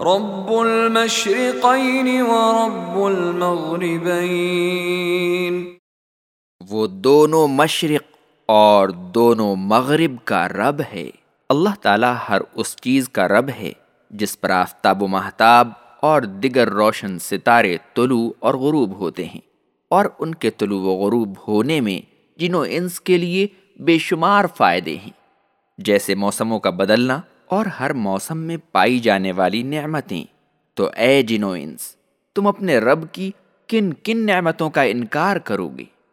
رب المشرقین ورب المغربین وہ دونوں مشرق اور دونوں مغرب کا رب ہے۔ اللہ تعالیٰ ہر اس چیز کا رب ہے، جس پر آفتاب و محتاب اور دیگر روشن ستارے طلوع اور غروب ہوتے ہیں۔ اور ان کے طلوع و غروب ہونے میں جنوں انس کے لیے بے شمار فائدے ہیں۔ جیسے موسموں کا بدلنا اور ہر موسم میں پائی جانے والی نعمتیں۔ تو اے جنو انس، تم اپنے رب کی کن کن نعمتوں کا انکار کرو گے؟